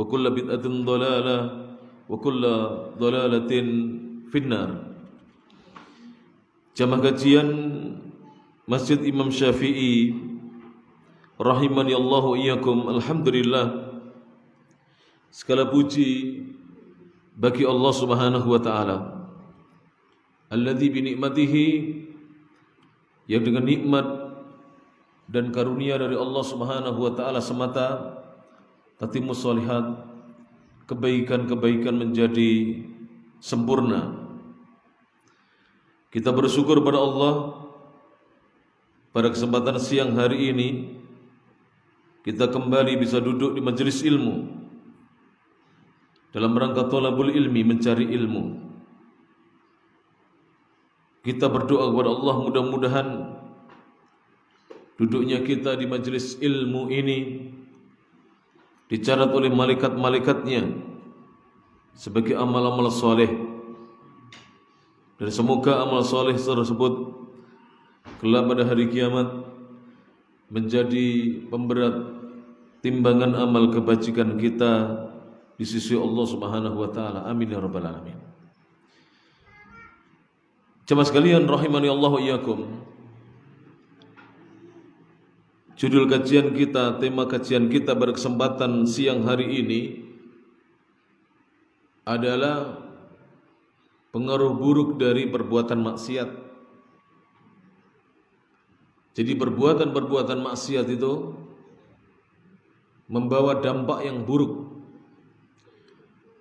وكل بدعة ضلالة وكل ضلالة في النار Jamaah kajian Masjid Imam Syafi'i rahimani Allah iyyakum alhamdulillah segala puji bagi Allah Subhanahu wa taala alladzi bi nikmatihi yang dengan nikmat dan karunia dari Allah Subhanahu wa taala semata tatimmu shalihat kebaikan-kebaikan menjadi sempurna. Kita bersyukur pada Allah. Pada kesempatan siang hari ini kita kembali bisa duduk di majelis ilmu. Dalam rangka tolabul ilmi mencari ilmu. Kita berdoa kepada Allah mudah-mudahan duduknya kita di majelis ilmu ini dicatat oleh malaikat-malaikatnya sebagai amal-amal soleh dan semoga amal soleh tersebut kelak pada hari kiamat menjadi pemberat timbangan amal kebajikan kita di sisi Allah Subhanahu wa taala. Amin ya rabbal alamin. Jemaah sekalian rahimani Allah iyyakum. Judul kajian kita, tema kajian kita pada kesempatan siang hari ini adalah pengaruh buruk dari perbuatan maksiat. Jadi perbuatan-perbuatan maksiat itu membawa dampak yang buruk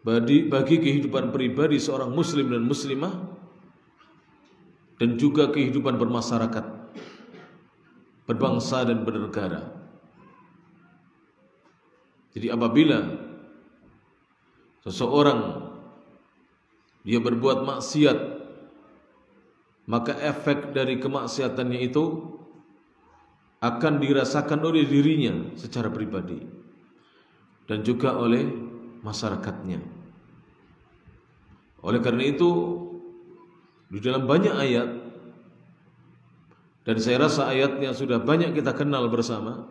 bagi, bagi kehidupan pribadi seorang muslim dan muslimah dan juga kehidupan bermasyarakat, berbangsa dan bernegara. Jadi apabila seseorang dia berbuat maksiat maka efek dari kemaksiatannya itu akan dirasakan oleh dirinya secara pribadi dan juga oleh masyarakatnya. Oleh karena itu di dalam banyak ayat dan saya rasa ayatnya sudah banyak kita kenal bersama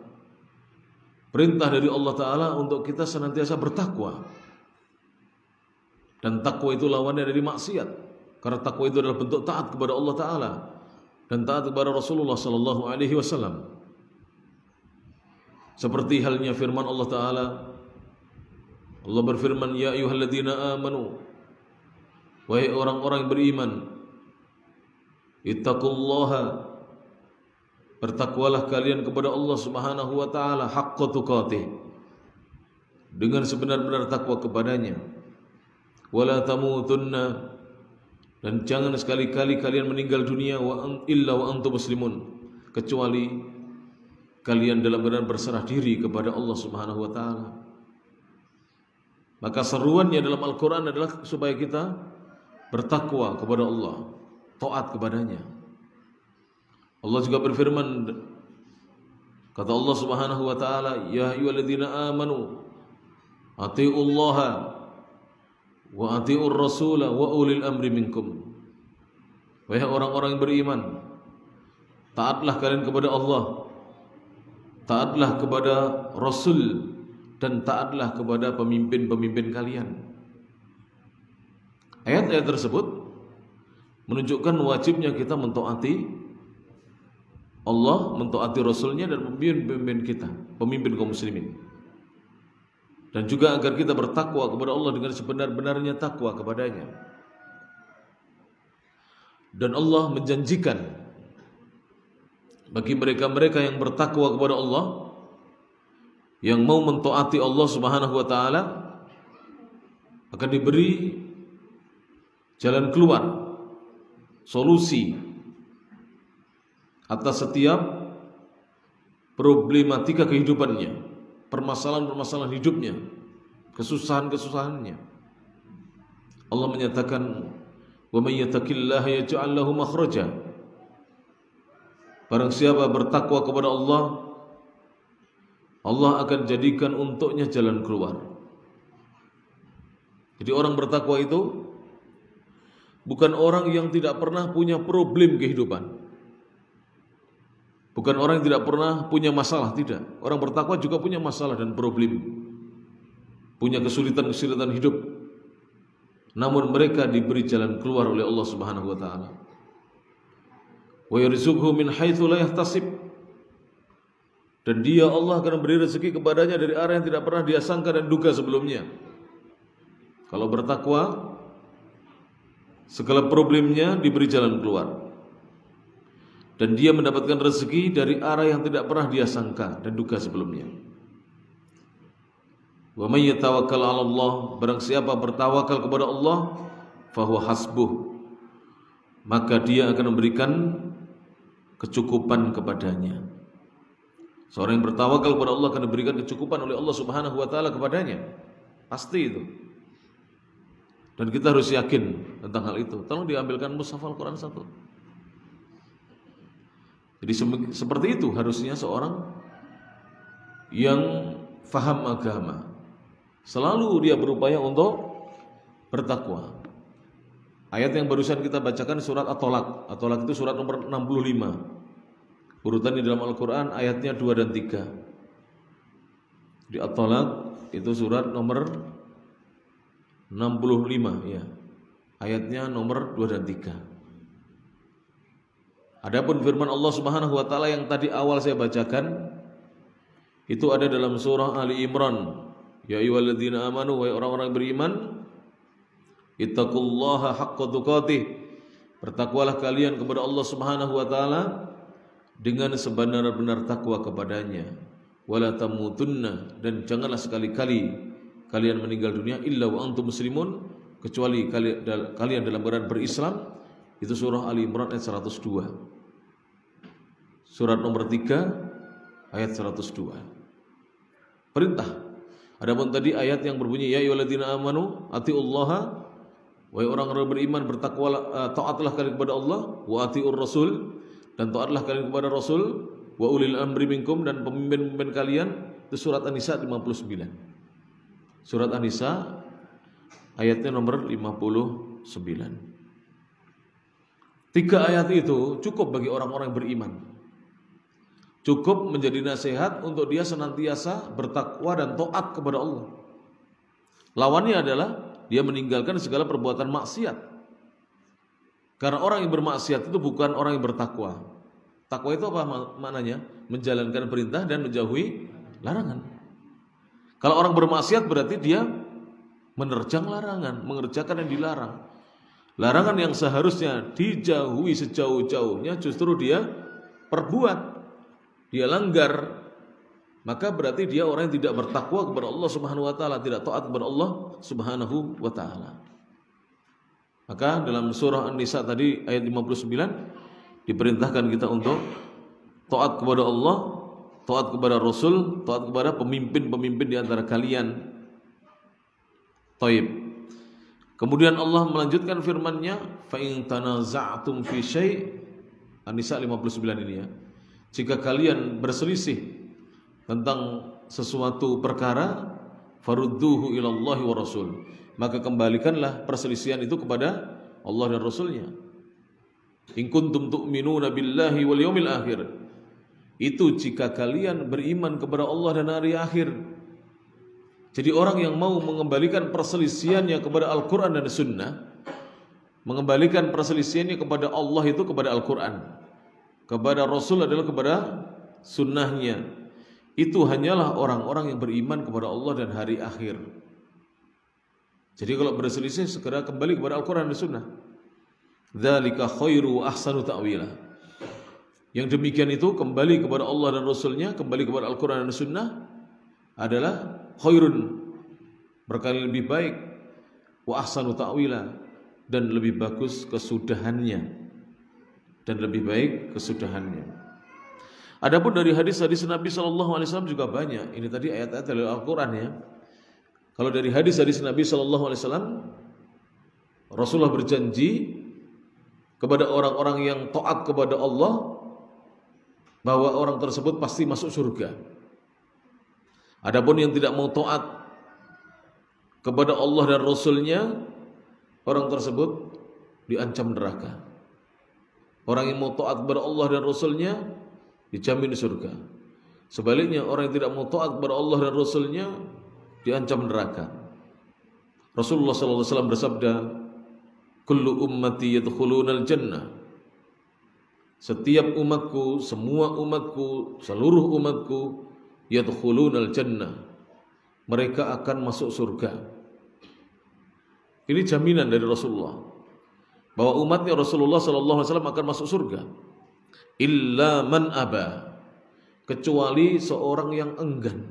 perintah dari Allah taala untuk kita senantiasa bertakwa. Dan takwa itu lawannya dari maksiat. Karena takwa itu adalah bentuk taat kepada Allah taala dan taat kepada Rasulullah sallallahu alaihi wasallam. Seperti halnya firman Allah taala Allah berfirman ya ayyuhalladzina amanu wahai orang-orang beriman ittaqullaha bertakwalah kalian kepada Allah Subhanahu wa taala haqqa tuqatih. Dengan sebenar-benar takwa kepadanya. Wala tamutunna. Dan jangan sekali-kali kalian meninggal dunia wa illa wa antum muslimun. Kecuali kalian dalam keadaan berserah diri kepada Allah Subhanahu wa taala. Maka seruannya dalam Al-Quran adalah supaya kita bertakwa kepada Allah, taat kepadanya. Allah juga berfirman, kata Allah Subhanahu wa taala, "Ya ayyuhalladzina amanu atiullaha wa atiur rasula wa ulil amri minkum. Wahai orang-orang yang beriman, taatlah kalian kepada Allah, taatlah kepada Rasul dan taatlah kepada pemimpin-pemimpin kalian. Ayat-ayat tersebut menunjukkan wajibnya kita mentaati Allah, mentaati Rasulnya dan pemimpin-pemimpin kita, pemimpin kaum muslimin. Dan juga agar kita bertakwa kepada Allah dengan sebenar-benarnya takwa kepadanya. Dan Allah menjanjikan bagi mereka-mereka yang bertakwa kepada Allah yang mau mentaati Allah Subhanahu wa taala akan diberi jalan keluar solusi atas setiap problematika kehidupannya, permasalahan-permasalahan hidupnya, kesusahan-kesusahannya. Allah menyatakan, "Wa may yattaqillaha yaj'al lahu makhraja." Barang siapa bertakwa kepada Allah, Allah akan jadikan untuknya jalan keluar. Jadi orang bertakwa itu bukan orang yang tidak pernah punya problem kehidupan. Bukan orang yang tidak pernah punya masalah, tidak. Orang bertakwa juga punya masalah dan problem. Punya kesulitan-kesulitan hidup. Namun mereka diberi jalan keluar oleh Allah Subhanahu wa taala. Wa yarzuqhu min haitsu la yahtasib. Dan dia Allah akan memberi rezeki kepadanya dari arah yang tidak pernah dia sangka dan duga sebelumnya. Kalau bertakwa, Segala problemnya diberi jalan keluar. Dan dia mendapatkan rezeki dari arah yang tidak pernah dia sangka dan duga sebelumnya. Wa may yatawakkal 'ala Allah, barang siapa bertawakal kepada Allah, fahuwa hasbuh. Maka dia akan memberikan kecukupan kepadanya. Seorang yang bertawakal kepada Allah akan diberikan kecukupan oleh Allah Subhanahu wa taala kepadanya. Pasti itu. Dan kita harus yakin tentang hal itu. Tolong diambilkan mushaf Al-Quran satu. Jadi seperti itu harusnya seorang yang faham agama. Selalu dia berupaya untuk bertakwa. Ayat yang barusan kita bacakan surat At-Tolak. At-Tolak itu surat nomor 65. Urutan di dalam Al-Quran ayatnya 2 dan 3. Di At-Tolak itu surat nomor 65 ya. Ayatnya nomor 2 dan 3. Adapun firman Allah Subhanahu wa taala yang tadi awal saya bacakan itu ada dalam surah Ali Imran. Ya ayyuhalladzina amanu wa orang-orang beriman ittaqullaha haqqa tuqatih. Bertakwalah kalian kepada Allah Subhanahu wa taala dengan sebenar-benar takwa kepadanya. Wala tamutunna dan janganlah sekali-kali kalian meninggal dunia illa wa antum muslimun kecuali kalian dalam keadaan berislam itu surah Ali Imran ayat 102 surat nomor 3 ayat 102 perintah adapun tadi ayat yang berbunyi ya ayyuhalladzina amanu atiullaha wahai orang-orang beriman bertakwa uh, taatlah kalian kepada Allah wa atiur rasul dan taatlah kalian kepada rasul wa ulil amri minkum dan pemimpin-pemimpin kalian itu surat An-Nisa 59 Surat An-Nisa ayatnya nomor 59. Tiga ayat itu cukup bagi orang-orang beriman. Cukup menjadi nasihat untuk dia senantiasa bertakwa dan taat kepada Allah. Lawannya adalah dia meninggalkan segala perbuatan maksiat. Karena orang yang bermaksiat itu bukan orang yang bertakwa. Takwa itu apa maknanya? Menjalankan perintah dan menjauhi larangan. Kalau orang bermaksiat berarti dia menerjang larangan, mengerjakan yang dilarang. Larangan yang seharusnya dijauhi sejauh-jauhnya justru dia perbuat. Dia langgar. Maka berarti dia orang yang tidak bertakwa kepada Allah Subhanahu wa taala, tidak taat kepada Allah Subhanahu wa taala. Maka dalam surah An-Nisa tadi ayat 59 diperintahkan kita untuk taat kepada Allah taat kepada Rasul, taat kepada pemimpin-pemimpin di antara kalian. Taib. Kemudian Allah melanjutkan firman-Nya, "Fa in tanaza'tum fi syai' An-Nisa 59 ini ya. Jika kalian berselisih tentang sesuatu perkara, farudduhu ila Allah wa Rasul. Maka kembalikanlah perselisihan itu kepada Allah dan Rasulnya. In kuntum tu'minuna billahi wal yawmil akhir. Itu jika kalian beriman kepada Allah dan hari akhir. Jadi orang yang mau mengembalikan perselisihannya kepada Al-Quran dan Sunnah, mengembalikan perselisihannya kepada Allah itu kepada Al-Quran, kepada Rasul adalah kepada Sunnahnya. Itu hanyalah orang-orang yang beriman kepada Allah dan hari akhir. Jadi kalau berselisih segera kembali kepada Al-Quran dan Sunnah. Dzalika khairu ahsanu ta'wila. Yang demikian itu kembali kepada Allah dan Rasulnya, kembali kepada Al-Quran dan Sunnah adalah khairun berkali lebih baik wa ahsanu ta'wila dan lebih bagus kesudahannya dan lebih baik kesudahannya. Adapun dari hadis-hadis Nabi Shallallahu Alaihi Wasallam juga banyak. Ini tadi ayat-ayat dari Al-Quran ya. Kalau dari hadis-hadis Nabi Shallallahu Alaihi Wasallam, Rasulullah berjanji kepada orang-orang yang taat kepada Allah bahwa orang tersebut pasti masuk surga. Adapun yang tidak mau taat kepada Allah dan Rasulnya, orang tersebut diancam neraka. Orang yang mau taat kepada Allah dan Rasulnya dijamin surga. Sebaliknya orang yang tidak mau taat kepada Allah dan Rasulnya diancam neraka. Rasulullah SAW bersabda, kullu ummati yadkhulunal jannah setiap umatku semua umatku seluruh umatku yadkhulunal jannah mereka akan masuk surga ini jaminan dari Rasulullah bahwa umatnya Rasulullah sallallahu alaihi wasallam akan masuk surga illa man aba kecuali seorang yang enggan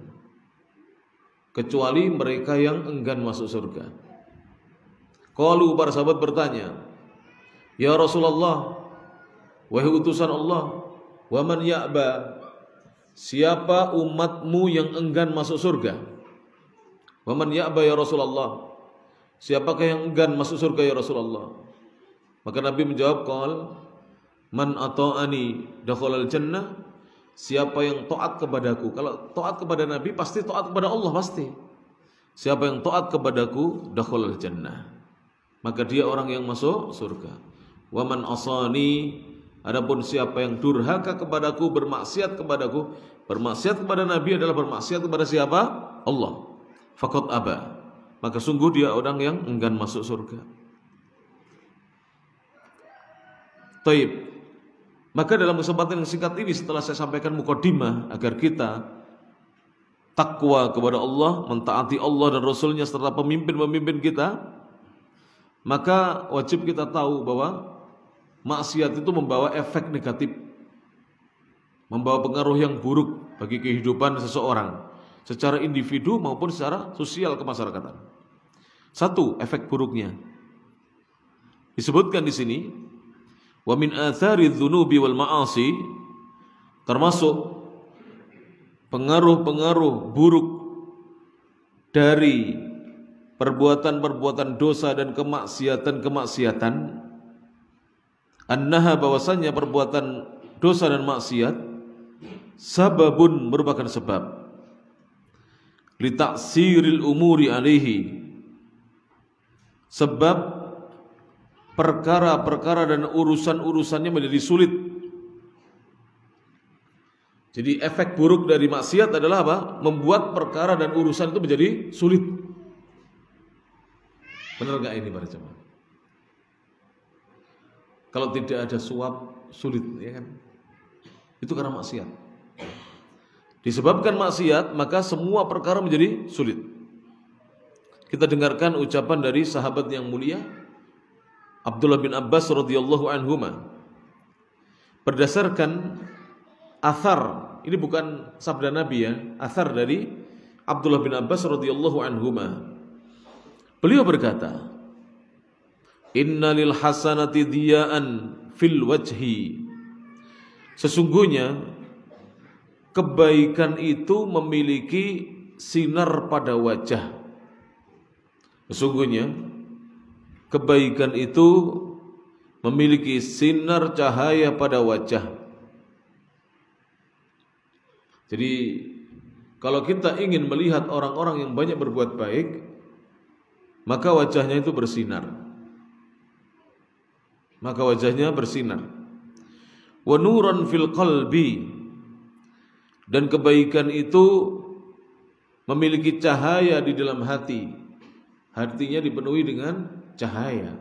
kecuali mereka yang enggan masuk surga Qalu para sahabat bertanya, "Ya Rasulullah, wahai utusan Allah, wa man ya'ba? Siapa umatmu yang enggan masuk surga?" Wa man ya'ba ya Rasulullah? Siapakah yang enggan masuk surga ya Rasulullah? Maka Nabi menjawab, "Qal man ata'ani dakhalal jannah." Siapa yang taat kepadaku? Kalau taat kepada Nabi pasti taat kepada Allah pasti. Siapa yang taat kepadaku dakhalal jannah maka dia orang yang masuk surga. Waman asani adapun siapa yang durhaka kepadaku bermaksiat kepadaku bermaksiat kepada Nabi adalah bermaksiat kepada siapa? Allah. Fakot aba. Maka sungguh dia orang yang enggan masuk surga. Taib. Maka dalam kesempatan yang singkat ini setelah saya sampaikan mukadimah agar kita takwa kepada Allah, mentaati Allah dan Rasulnya serta pemimpin-pemimpin kita, maka wajib kita tahu bahwa maksiat itu membawa efek negatif, membawa pengaruh yang buruk bagi kehidupan seseorang secara individu maupun secara sosial kemasyarakatan. Satu, efek buruknya. Disebutkan di sini, wa min athari dzunubi wal ma'asi termasuk pengaruh-pengaruh buruk dari perbuatan-perbuatan dosa dan kemaksiatan-kemaksiatan. Annaha bahwasanya perbuatan dosa dan maksiat sababun merupakan sebab. Litaksiril umuri alaihi sebab perkara-perkara dan urusan-urusannya menjadi sulit jadi efek buruk dari maksiat adalah apa? Membuat perkara dan urusan itu menjadi sulit. Benar nggak ini para jemaah? Kalau tidak ada suap sulit ya kan? Itu karena maksiat. Disebabkan maksiat maka semua perkara menjadi sulit. Kita dengarkan ucapan dari sahabat yang mulia Abdullah bin Abbas radhiyallahu anhu berdasarkan athar ini bukan sabda Nabi ya athar dari Abdullah bin Abbas radhiyallahu anhu Beliau berkata, Innalil hasanati diya'an fil wajhi. Sesungguhnya kebaikan itu memiliki sinar pada wajah. Sesungguhnya kebaikan itu memiliki sinar cahaya pada wajah. Jadi kalau kita ingin melihat orang-orang yang banyak berbuat baik, maka wajahnya itu bersinar. Maka wajahnya bersinar. Wa nuran fil qalbi. Dan kebaikan itu memiliki cahaya di dalam hati. Hatinya dipenuhi dengan cahaya.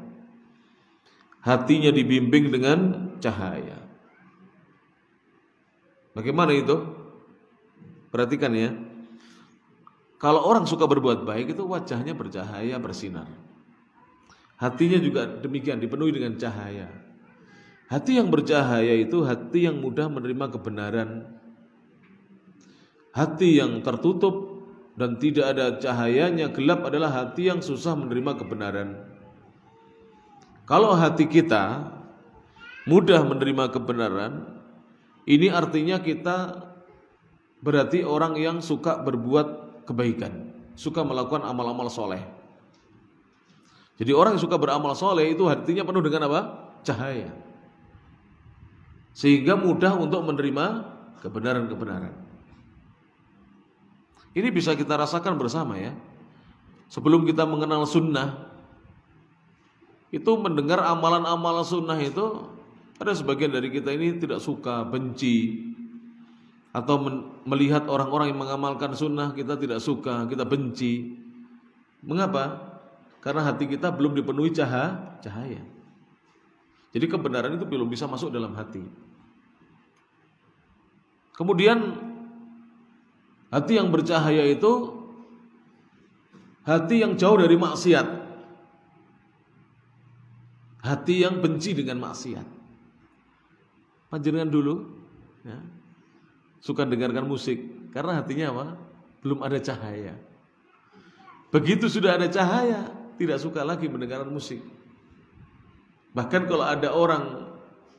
Hatinya dibimbing dengan cahaya. Bagaimana itu? Perhatikan ya. Kalau orang suka berbuat baik itu wajahnya bercahaya, bersinar. Hatinya juga demikian, dipenuhi dengan cahaya. Hati yang bercahaya itu hati yang mudah menerima kebenaran. Hati yang tertutup dan tidak ada cahayanya gelap adalah hati yang susah menerima kebenaran. Kalau hati kita mudah menerima kebenaran, ini artinya kita berarti orang yang suka berbuat kebaikan, suka melakukan amal-amal soleh. Jadi orang yang suka beramal soleh itu hatinya penuh dengan apa? Cahaya. Sehingga mudah untuk menerima kebenaran-kebenaran. Ini bisa kita rasakan bersama ya. Sebelum kita mengenal sunnah, itu mendengar amalan-amalan sunnah itu ada sebagian dari kita ini tidak suka, benci, atau melihat orang-orang yang mengamalkan sunnah kita tidak suka, kita benci. Mengapa? Karena hati kita belum dipenuhi cahaya. cahaya. Jadi kebenaran itu belum bisa masuk dalam hati. Kemudian hati yang bercahaya itu hati yang jauh dari maksiat. Hati yang benci dengan maksiat. Panjenengan dulu ya, suka dengarkan musik karena hatinya apa? Belum ada cahaya. Begitu sudah ada cahaya, tidak suka lagi mendengarkan musik. Bahkan kalau ada orang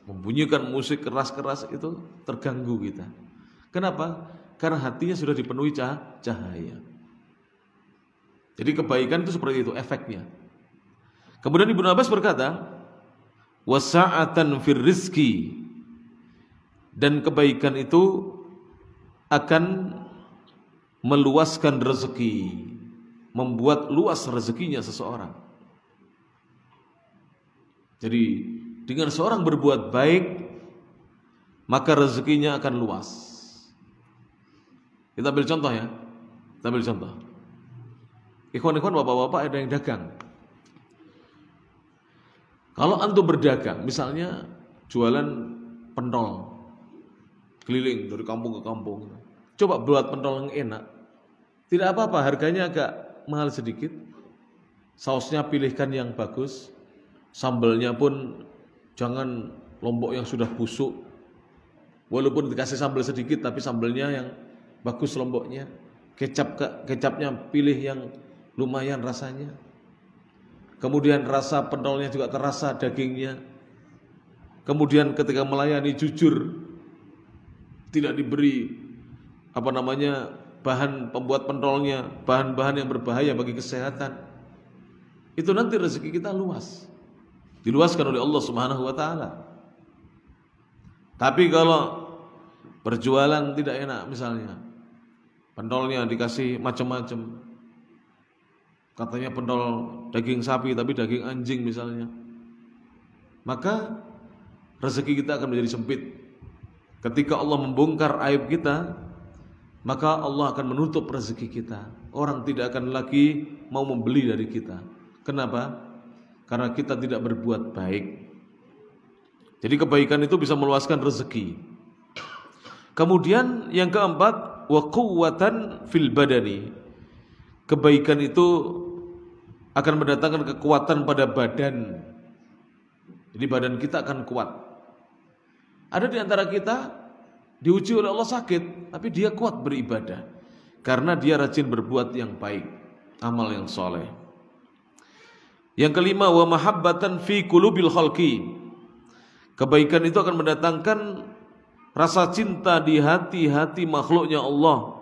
membunyikan musik keras-keras itu terganggu kita. Kenapa? Karena hatinya sudah dipenuhi cahaya. Jadi kebaikan itu seperti itu efeknya. Kemudian Ibnu Abbas berkata, "Wasa'atan fir rizki." Dan kebaikan itu akan meluaskan rezeki, membuat luas rezekinya seseorang. Jadi dengan seorang berbuat baik maka rezekinya akan luas. Kita ambil contoh ya. Kita ambil contoh. Ikhwan-ikhwan bapak-bapak ada yang dagang. Kalau antum berdagang, misalnya jualan pentol, keliling dari kampung ke kampung. Coba buat pentol yang enak. Tidak apa-apa, harganya agak mahal sedikit. Sausnya pilihkan yang bagus. Sambalnya pun jangan lombok yang sudah busuk. Walaupun dikasih sambal sedikit tapi sambalnya yang bagus lomboknya. Kecap kecapnya pilih yang lumayan rasanya. Kemudian rasa pentolnya juga terasa dagingnya. Kemudian ketika melayani jujur tidak diberi apa namanya bahan pembuat pentolnya, bahan-bahan yang berbahaya bagi kesehatan. Itu nanti rezeki kita luas. Diluaskan oleh Allah Subhanahu wa taala. Tapi kalau berjualan tidak enak misalnya, pentolnya dikasih macam-macam. Katanya pentol daging sapi tapi daging anjing misalnya. Maka rezeki kita akan menjadi sempit Ketika Allah membongkar aib kita, maka Allah akan menutup rezeki kita. Orang tidak akan lagi mau membeli dari kita. Kenapa? Karena kita tidak berbuat baik. Jadi kebaikan itu bisa meluaskan rezeki. Kemudian yang keempat, wa quwwatan fil badani. Kebaikan itu akan mendatangkan kekuatan pada badan. Jadi badan kita akan kuat. Ada di antara kita diuji oleh Allah sakit, tapi dia kuat beribadah karena dia rajin berbuat yang baik, amal yang soleh. Yang kelima, wa mahabbatan fi kulubil khalqi. Kebaikan itu akan mendatangkan rasa cinta di hati-hati makhluknya Allah.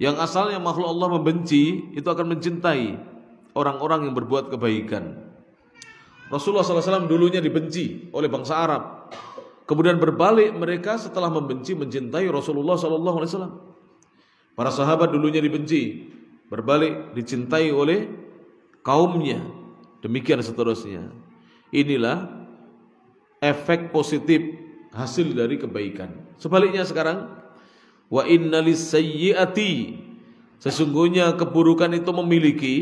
Yang asalnya makhluk Allah membenci, itu akan mencintai orang-orang yang berbuat kebaikan. Rasulullah SAW dulunya dibenci oleh bangsa Arab Kemudian berbalik mereka setelah membenci mencintai Rasulullah wasallam. Para sahabat dulunya dibenci, berbalik dicintai oleh kaumnya. Demikian seterusnya. Inilah efek positif hasil dari kebaikan. Sebaliknya sekarang, wa innalis sayyiati sesungguhnya keburukan itu memiliki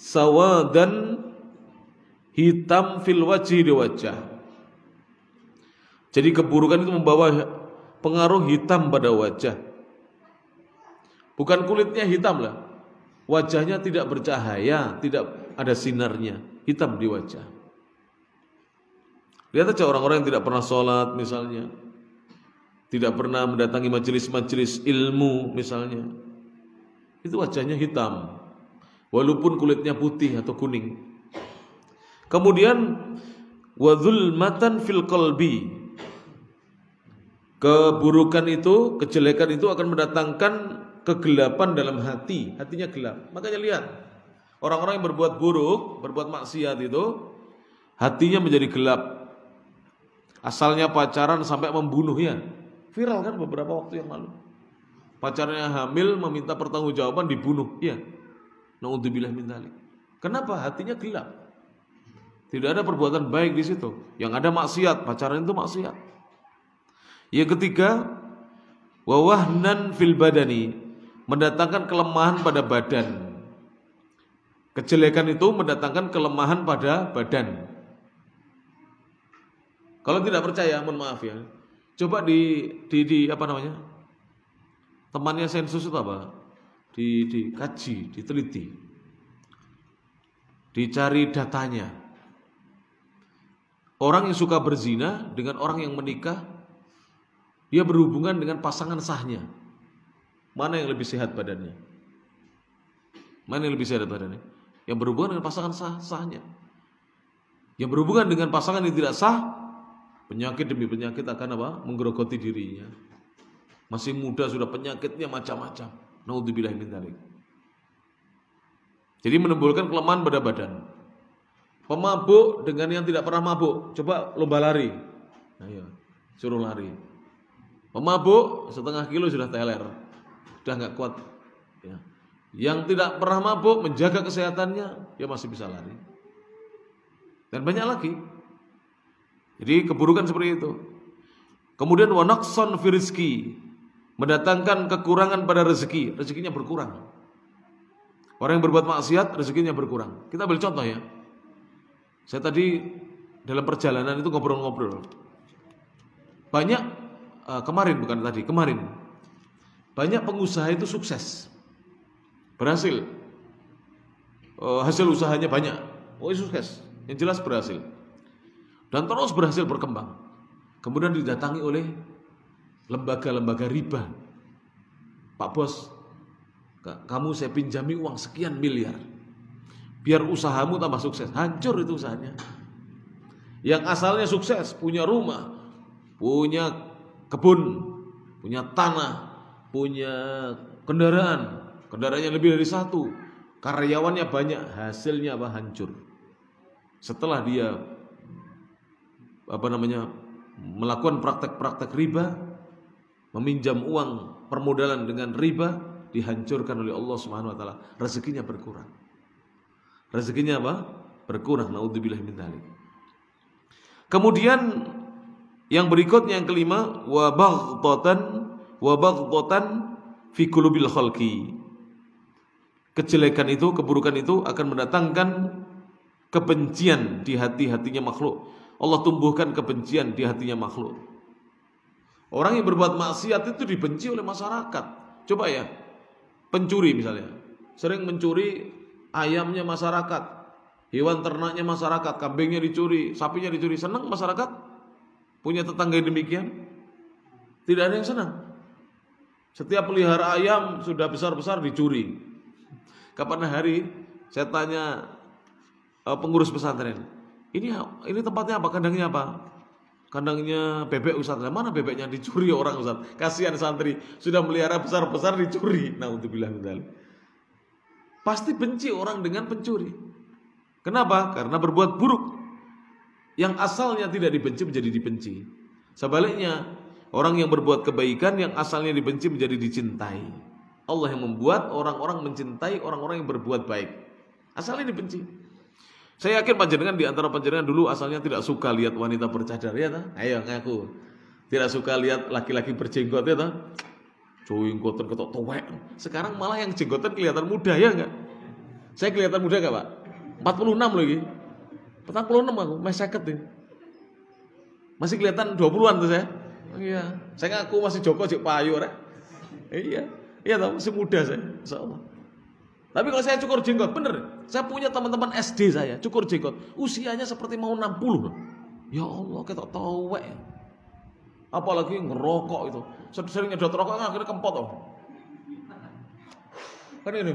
sawadan hitam fil wajhi di wajah. Jadi keburukan itu membawa pengaruh hitam pada wajah. Bukan kulitnya hitam lah. Wajahnya tidak bercahaya, tidak ada sinarnya, hitam di wajah. Lihat aja orang-orang yang tidak pernah sholat misalnya. Tidak pernah mendatangi majelis-majelis ilmu misalnya. Itu wajahnya hitam. Walaupun kulitnya putih atau kuning. Kemudian matan fil qalbi Keburukan itu, kejelekan itu akan mendatangkan kegelapan dalam hati, hatinya gelap. Makanya lihat, orang-orang yang berbuat buruk, berbuat maksiat itu, hatinya menjadi gelap. Asalnya pacaran sampai membunuh ya. Viral kan beberapa waktu yang lalu. Pacarnya hamil meminta pertanggungjawaban dibunuh, ya. Nauzubillah min dzalik. Kenapa? Hatinya gelap. Tidak ada perbuatan baik di situ. Yang ada maksiat, pacaran itu maksiat. Yang ketiga, wawahnan fil badani, mendatangkan kelemahan pada badan. Kejelekan itu mendatangkan kelemahan pada badan. Kalau tidak percaya, mohon maaf ya. Coba di di, di apa namanya? Temannya sensus itu apa? Di dikaji, diteliti. Dicari datanya. Orang yang suka berzina dengan orang yang menikah dia berhubungan dengan pasangan sahnya. Mana yang lebih sehat badannya? Mana yang lebih sehat badannya? Yang berhubungan dengan pasangan sah sahnya. Yang berhubungan dengan pasangan yang tidak sah, penyakit demi penyakit akan apa? Menggerogoti dirinya. Masih muda sudah penyakitnya macam-macam. Naudzubillah min dzalik. Jadi menimbulkan kelemahan pada badan. Pemabuk dengan yang tidak pernah mabuk, coba lomba lari. Ayo, suruh lari. Pemabuk setengah kilo sudah teler, sudah nggak kuat. Ya. Yang tidak pernah mabuk menjaga kesehatannya, dia masih bisa lari. Dan banyak lagi. Jadi keburukan seperti itu. Kemudian wanakson firizki mendatangkan kekurangan pada rezeki, rezekinya berkurang. Orang yang berbuat maksiat rezekinya berkurang. Kita ambil contoh ya. Saya tadi dalam perjalanan itu ngobrol-ngobrol. Banyak uh, kemarin bukan tadi, kemarin. Banyak pengusaha itu sukses. Berhasil. Uh, hasil usahanya banyak. Oh, sukses. Yang jelas berhasil. Dan terus berhasil berkembang. Kemudian didatangi oleh lembaga-lembaga riba. Pak Bos, kamu saya pinjami uang sekian miliar. Biar usahamu tambah sukses. Hancur itu usahanya. Yang asalnya sukses, punya rumah, punya kebun, punya tanah, punya kendaraan, kendaraannya lebih dari satu, karyawannya banyak, hasilnya apa hancur. Setelah dia apa namanya melakukan praktek-praktek riba, meminjam uang permodalan dengan riba, dihancurkan oleh Allah Subhanahu wa taala. Rezekinya berkurang. Rezekinya apa? Berkurang. Nauzubillah min Kemudian yang berikutnya yang kelima wa baghdatan wa baghdatan fi qulubil khalqi. Kejelekan itu, keburukan itu akan mendatangkan kebencian di hati-hatinya makhluk. Allah tumbuhkan kebencian di hatinya makhluk. Orang yang berbuat maksiat itu dibenci oleh masyarakat. Coba ya, pencuri misalnya, sering mencuri ayamnya masyarakat, hewan ternaknya masyarakat, kambingnya dicuri, sapinya dicuri, senang masyarakat? Punya tetangga yang demikian? Tidak ada yang senang. Setiap pelihara ayam sudah besar-besar dicuri. Kapan hari saya tanya uh, pengurus pesantren, ini ini tempatnya apa? Kandangnya apa? Kandangnya bebek Ustaz. Mana bebeknya dicuri orang Ustaz? Kasihan santri sudah melihara besar-besar dicuri. Nah, untuk bilang Pasti benci orang dengan pencuri. Kenapa? Karena berbuat buruk. Yang asalnya tidak dibenci menjadi dibenci. Sebaliknya, orang yang berbuat kebaikan yang asalnya dibenci menjadi dicintai. Allah yang membuat orang-orang mencintai orang-orang yang berbuat baik. Asalnya dibenci. Saya yakin panjenengan di antara panjenengan dulu asalnya tidak suka lihat wanita bercadar ya ta? Ayo ngaku. Tidak suka lihat laki-laki berjenggot ya ta? Jenggotan ketok tuwek. Sekarang malah yang jenggotan kelihatan muda ya enggak? Saya kelihatan muda enggak, Pak? 46 lagi. 46 aku, masih seket nih. Masih kelihatan 20-an tuh saya. Iya, saya ngaku masih Joko Jek Payu rek. Iya, iya tahu masih muda saya, insyaallah. Tapi kalau saya cukur jenggot, bener. Saya punya teman-teman SD saya, cukur jenggot. Usianya seperti mau 60 Ya Allah, kita tahu wek. Apalagi ngerokok itu. Sering nyedot rokok kan akhirnya kempot oh. Kan ini.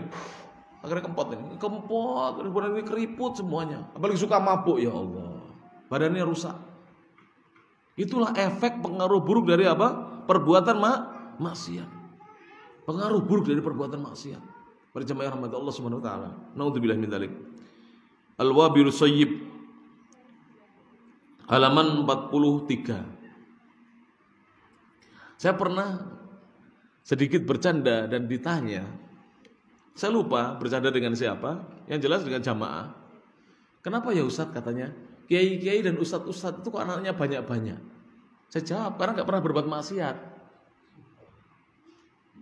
Akhirnya kempot ini. Kempot, badan ini keriput semuanya. Apalagi suka mabuk ya Allah. Badannya rusak. Itulah efek pengaruh buruk dari apa? Perbuatan mak maksiat. Pengaruh buruk dari perbuatan maksiat. Para jemaah rahmat Allah Subhanahu wa taala. Nauzubillah min dzalik. Al-Wabil Sayyib halaman 43. Saya pernah sedikit bercanda dan ditanya. Saya lupa bercanda dengan siapa, yang jelas dengan jamaah. Kenapa ya Ustadz katanya? kiai-kiai dan ustadz-ustadz itu kok anaknya banyak-banyak? Saya jawab, karena nggak pernah berbuat maksiat.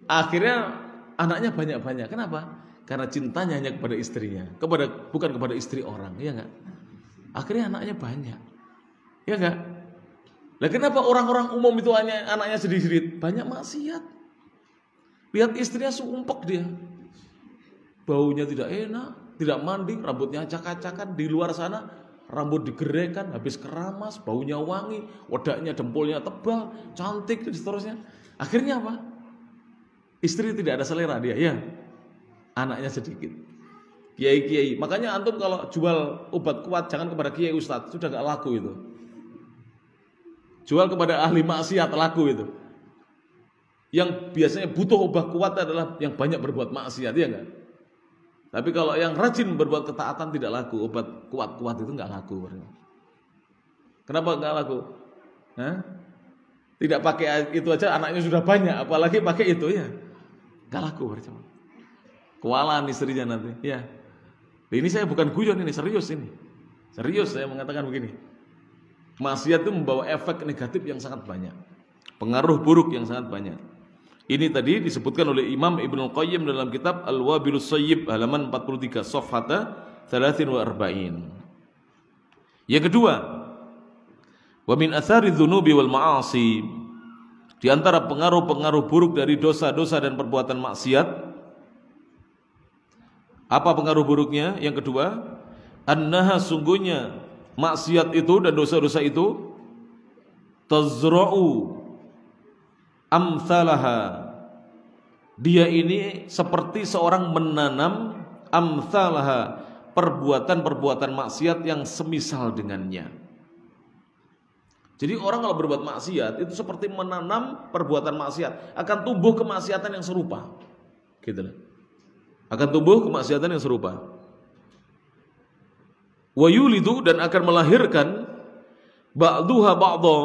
Akhirnya anaknya banyak-banyak. Kenapa? Karena cintanya hanya kepada istrinya, kepada bukan kepada istri orang, ya enggak? Akhirnya anaknya banyak. Ya enggak? Lah kenapa orang-orang umum itu hanya anaknya sedikit? Banyak maksiat. Lihat istrinya sumpek dia. Baunya tidak enak, tidak mandi, rambutnya acak-acakan di luar sana rambut digerekan, habis keramas, baunya wangi, wadaknya dempulnya tebal, cantik dan seterusnya. Akhirnya apa? Istri tidak ada selera dia, ya. Anaknya sedikit. Kiai-kiai. Makanya antum kalau jual obat kuat jangan kepada kiai ustadz, sudah gak laku itu. Jual kepada ahli maksiat laku itu. Yang biasanya butuh obat kuat adalah yang banyak berbuat maksiat, ya enggak? Tapi kalau yang rajin berbuat ketaatan tidak laku, obat kuat-kuat itu nggak laku. Kenapa nggak laku? Hah? Tidak pakai itu aja anaknya sudah banyak, apalagi pakai itu ya. Nggak laku percuma. Kewalahan istrinya nanti, ya. Ini saya bukan guyon ini, serius ini. Serius saya mengatakan begini. Maksiat itu membawa efek negatif yang sangat banyak. Pengaruh buruk yang sangat banyak. Ini tadi disebutkan oleh Imam Ibnu Qayyim dalam kitab Al-Wabilus Sayyib halaman 43 Safhata 43. Yang kedua, wa min athari dzunubi wal ma'asi di antara pengaruh-pengaruh buruk dari dosa-dosa dan perbuatan maksiat apa pengaruh buruknya? Yang kedua, annaha sungguhnya maksiat itu dan dosa-dosa itu tazra'u amthalaha dia ini seperti seorang menanam amthalaha perbuatan-perbuatan maksiat yang semisal dengannya jadi orang kalau berbuat maksiat itu seperti menanam perbuatan maksiat. Akan tumbuh kemaksiatan yang serupa. Gitu akan tumbuh kemaksiatan yang serupa. Wa yulidu dan akan melahirkan ba'duha ba'dha.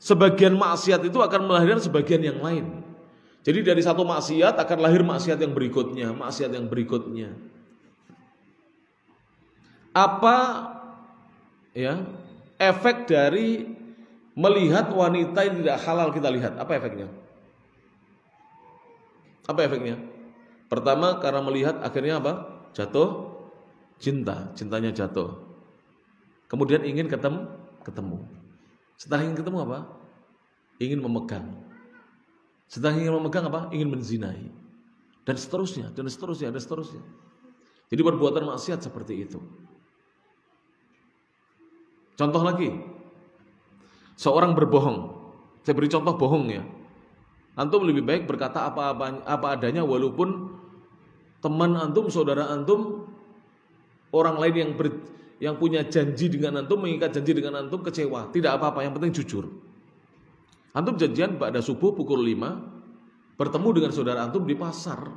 Sebagian maksiat itu akan melahirkan sebagian yang lain. Jadi dari satu maksiat akan lahir maksiat yang berikutnya, maksiat yang berikutnya. Apa ya efek dari melihat wanita yang tidak halal kita lihat? Apa efeknya? Apa efeknya? Pertama karena melihat akhirnya apa? Jatuh cinta, cintanya jatuh. Kemudian ingin ketemu, ketemu. Setelah ingin ketemu apa? Ingin memegang. Setelah ingin memegang apa? Ingin menzinai. Dan seterusnya, dan seterusnya, dan seterusnya. Jadi perbuatan maksiat seperti itu. Contoh lagi. Seorang berbohong. Saya beri contoh bohong ya. Antum lebih baik berkata apa-apa apa adanya walaupun teman antum, saudara antum, orang lain yang ber, yang punya janji dengan antum mengikat janji dengan antum kecewa, tidak apa-apa, yang penting jujur. Antum janjian pada subuh pukul 5 bertemu dengan saudara antum di pasar.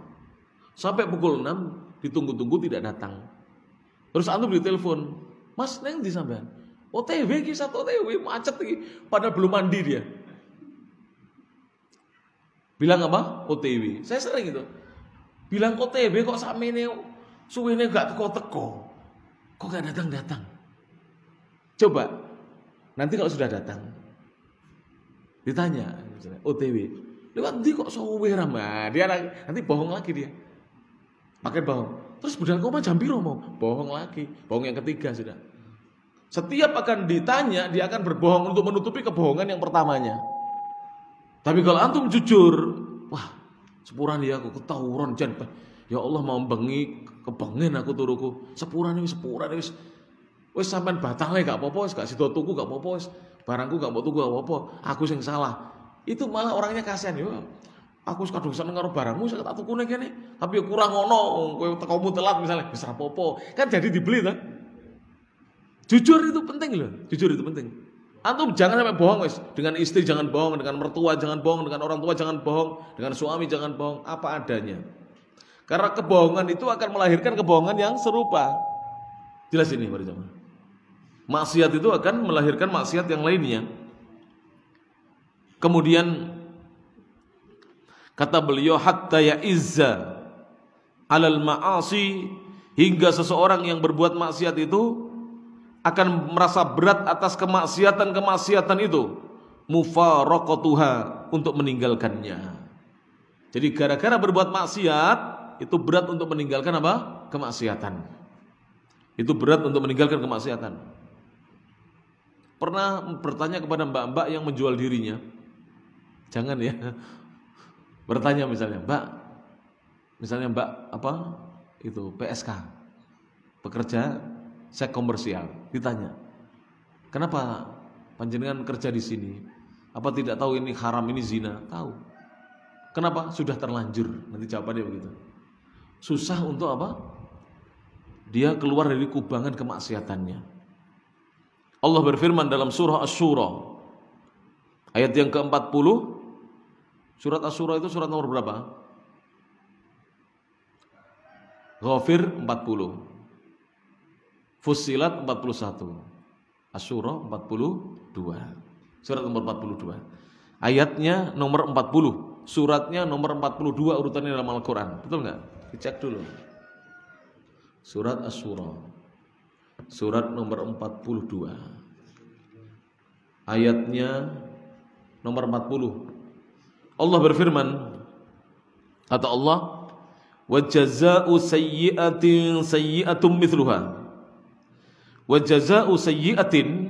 Sampai pukul 6 ditunggu-tunggu tidak datang. Terus antum ditelepon, "Mas, neng di sampean?" OTW ki satu OTW macet lagi, padahal belum mandi dia. Bilang apa? OTW. Saya sering itu. Bilang OTW kok ini suwene gak teko-teko. Kok gak datang-datang? Coba nanti kalau sudah datang ditanya OTW lewat di kok suwe ramah dia nanti bohong lagi dia pakai bohong terus budal koma jam biru mau bohong lagi bohong yang ketiga sudah setiap akan ditanya dia akan berbohong untuk menutupi kebohongan yang pertamanya. Tapi kalau antum jujur wah sepuran dia aku ketawuran jan. Ya Allah mau bengi kebengen aku turuku. Sepuran ini sepuran ini wis. Sampean batalnya gak apa-apa gak sido tuku gak apa-apa barangku gak mau tuku gak apa-apa. Aku sing salah. Itu malah orangnya kasihan. Yo aku kadung seneng karo barangmu saya tak tukune kene. Tapi ya kurang ngono kowe tekomu telat misalnya. Wis rapopo kan jadi dibeli kan jujur itu penting loh. Jujur itu penting. Antum jangan sampai bohong wis dengan istri jangan bohong dengan mertua jangan bohong dengan orang tua jangan bohong dengan suami jangan bohong. Apa adanya. Karena kebohongan itu akan melahirkan kebohongan yang serupa. Jelas ini para jemaah maksiat itu akan melahirkan maksiat yang lainnya. Kemudian kata beliau hatta ya izza alal ma'asi hingga seseorang yang berbuat maksiat itu akan merasa berat atas kemaksiatan-kemaksiatan itu mufaraqatuha untuk meninggalkannya. Jadi gara-gara berbuat maksiat itu berat untuk meninggalkan apa? kemaksiatan. Itu berat untuk meninggalkan kemaksiatan. Pernah bertanya kepada mbak-mbak yang menjual dirinya, Jangan ya. Bertanya misalnya, Mbak, misalnya Mbak apa? Itu PSK. Pekerja seks komersial. Ditanya, "Kenapa panjenengan kerja di sini? Apa tidak tahu ini haram, ini zina?" Tahu. Kenapa? Sudah terlanjur. Nanti jawabannya begitu. Susah untuk apa? Dia keluar dari kubangan kemaksiatannya. Allah berfirman dalam surah Asy-Syura ayat yang ke-40 Surat Asy-Syura itu surat nomor berapa? Ghafir 40. Fusilat 41. Asy-Syura 42. Surat nomor 42. Ayatnya nomor 40. Suratnya nomor 42 urutannya dalam Al-Qur'an. Betul nggak? Dicek dulu. Surat Asy-Syura. Surat nomor 42. Ayatnya nomor 40 Allah berfirman kata Allah wa jazaa'u sayyi'atin sayyi'atun mithluha wa jazaa'u sayyi'atin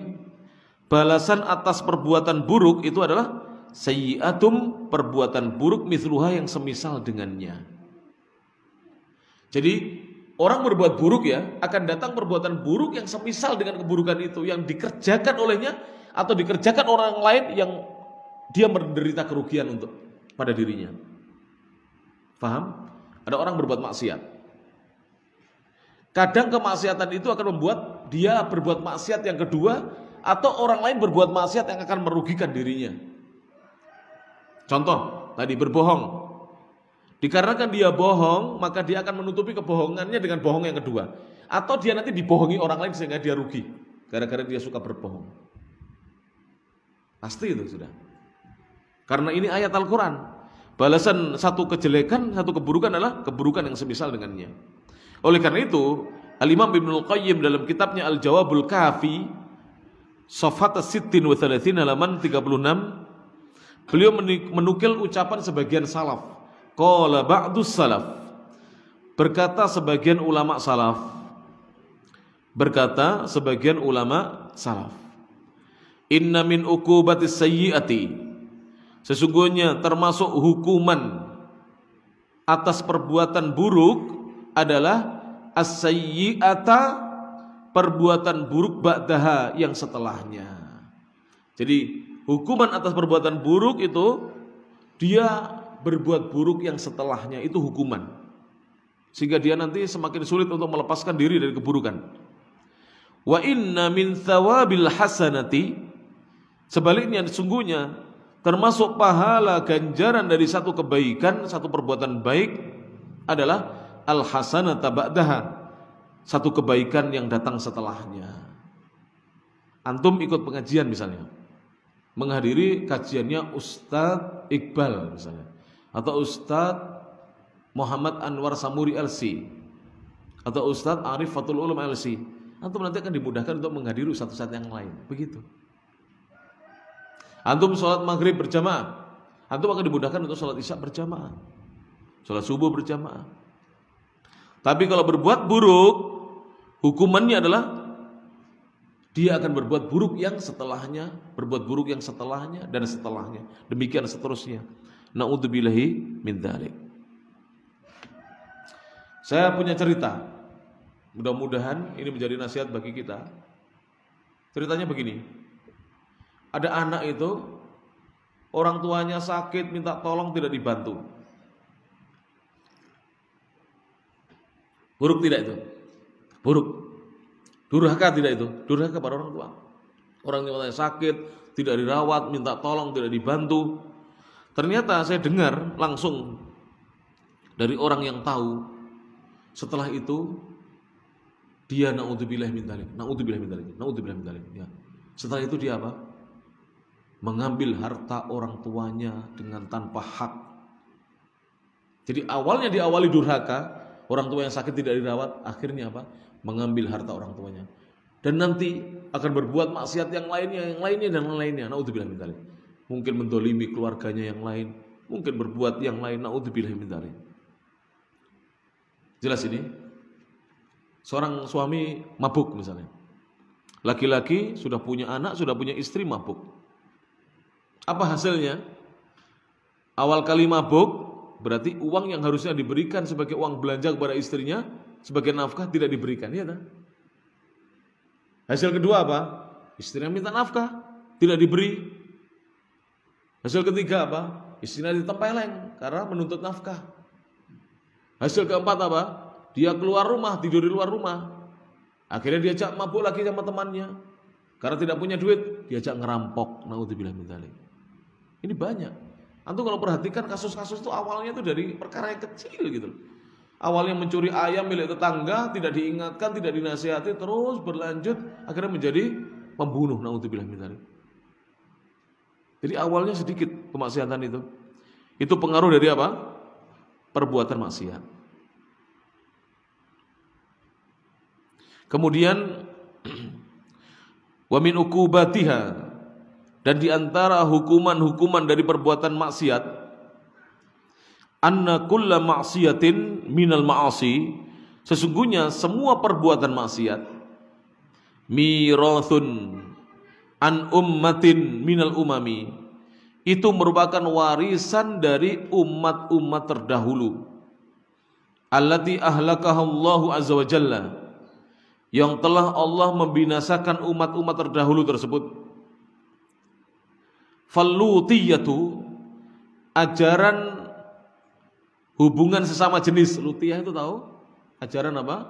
balasan atas perbuatan buruk itu adalah sayyi'atum perbuatan buruk mithluha yang semisal dengannya jadi orang berbuat buruk ya akan datang perbuatan buruk yang semisal dengan keburukan itu yang dikerjakan olehnya atau dikerjakan orang lain yang dia menderita kerugian untuk pada dirinya. Paham? Ada orang berbuat maksiat. Kadang kemaksiatan itu akan membuat dia berbuat maksiat yang kedua atau orang lain berbuat maksiat yang akan merugikan dirinya. Contoh, tadi berbohong. Dikarenakan dia bohong, maka dia akan menutupi kebohongannya dengan bohong yang kedua. Atau dia nanti dibohongi orang lain sehingga dia rugi. Gara-gara dia suka berbohong. Pasti itu sudah. Karena ini ayat Al-Quran. Balasan satu kejelekan, satu keburukan adalah keburukan yang semisal dengannya. Oleh karena itu, Al-Imam Ibnu Qayyim dalam kitabnya Al-Jawabul Kafi, Sofat Sittin wa halaman 36, beliau menukil ucapan sebagian salaf. Qala ba'dus salaf. Berkata sebagian ulama salaf. Berkata sebagian ulama salaf. Inna min ukubatis sayyiati Sesungguhnya termasuk hukuman atas perbuatan buruk adalah as-sayyi'ata perbuatan buruk ba'daha yang setelahnya. Jadi hukuman atas perbuatan buruk itu dia berbuat buruk yang setelahnya itu hukuman. Sehingga dia nanti semakin sulit untuk melepaskan diri dari keburukan. Wa inna min thawabil hasanati sebaliknya sesungguhnya Termasuk pahala ganjaran dari satu kebaikan, satu perbuatan baik adalah al-hasanata ba'daha. Satu kebaikan yang datang setelahnya. Antum ikut pengajian misalnya. Menghadiri kajiannya Ustadz Iqbal misalnya. atau Ustadz Muhammad Anwar Samuri LC atau Ustadz Arif Fatul Ulum LC antum nanti akan dimudahkan untuk menghadiri satu saat yang lain begitu antum sholat maghrib berjamaah antum akan dimudahkan untuk sholat isya berjamaah sholat subuh berjamaah tapi kalau berbuat buruk hukumannya adalah dia akan berbuat buruk yang setelahnya, berbuat buruk yang setelahnya dan setelahnya. Demikian seterusnya. Nauzubillahi min dzalik. Saya punya cerita. Mudah-mudahan ini menjadi nasihat bagi kita. Ceritanya begini. Ada anak itu orang tuanya sakit minta tolong tidak dibantu. Buruk tidak itu? Buruk. Durhaka tidak itu? Durhaka pada orang tua. Orang yang sakit, tidak dirawat, minta tolong, tidak dibantu. Ternyata saya dengar langsung dari orang yang tahu. Setelah itu dia naudzubillah min dzalik. Naudzubillah min dzalik. Naudzubillah min dzalik. Ya. Setelah itu dia apa? Mengambil harta orang tuanya dengan tanpa hak. Jadi awalnya diawali durhaka, orang tua yang sakit tidak dirawat, akhirnya apa? Mengambil harta orang tuanya. Dan nanti akan berbuat maksiat yang lainnya, yang lainnya dan lainnya. Naudzubillah min dzalik mungkin mendolimi keluarganya yang lain, mungkin berbuat yang lain. Naudzubillah min dzalik. Jelas ini? Seorang suami mabuk misalnya. Laki-laki sudah punya anak, sudah punya istri mabuk. Apa hasilnya? Awal kali mabuk berarti uang yang harusnya diberikan sebagai uang belanja kepada istrinya sebagai nafkah tidak diberikan, ya kan? Hasil kedua apa? Istrinya minta nafkah, tidak diberi. Hasil ketiga apa? Istrinya ditempeleng karena menuntut nafkah. Hasil keempat apa? Dia keluar rumah, tidur di luar rumah. Akhirnya diajak mabuk lagi sama temannya. Karena tidak punya duit, diajak ngerampok. Naudzubillah Ini banyak. Antum kalau perhatikan kasus-kasus itu awalnya itu dari perkara yang kecil gitu Awalnya mencuri ayam milik tetangga, tidak diingatkan, tidak dinasihati, terus berlanjut akhirnya menjadi pembunuh. Naudzubillah min jadi awalnya sedikit kemaksiatan itu. Itu pengaruh dari apa? Perbuatan maksiat. Kemudian wa min ukubatiha dan di antara hukuman-hukuman dari perbuatan maksiat anna kulla ma'siyatin minal ma'asi sesungguhnya semua perbuatan maksiat mirathun an ummatin minal umami itu merupakan warisan dari umat-umat terdahulu allati ahlakahallahu azza wa jalla yang telah Allah membinasakan umat-umat terdahulu tersebut fallutiyatu ajaran hubungan sesama jenis. Lutiyah itu tahu? Ajaran apa?